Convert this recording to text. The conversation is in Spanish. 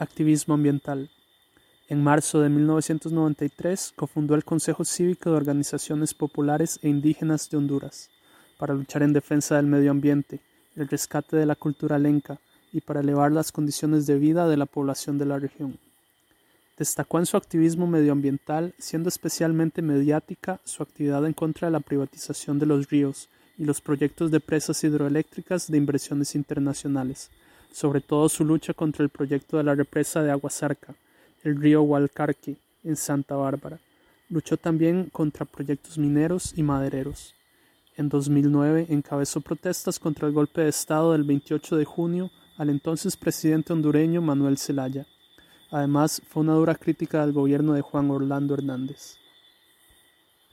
Activismo ambiental. En marzo de 1993 cofundó el Consejo Cívico de Organizaciones Populares e Indígenas de Honduras para luchar en defensa del medio ambiente, el rescate de la cultura lenca y para elevar las condiciones de vida de la población de la región. Destacó en su activismo medioambiental, siendo especialmente mediática su actividad en contra de la privatización de los ríos y los proyectos de presas hidroeléctricas de inversiones internacionales, sobre todo su lucha contra el proyecto de la represa de Aguasarca, el río Hualcarque, en Santa Bárbara. Luchó también contra proyectos mineros y madereros. En 2009 encabezó protestas contra el golpe de Estado del 28 de junio al entonces presidente hondureño Manuel Zelaya. Además, fue una dura crítica del gobierno de Juan Orlando Hernández.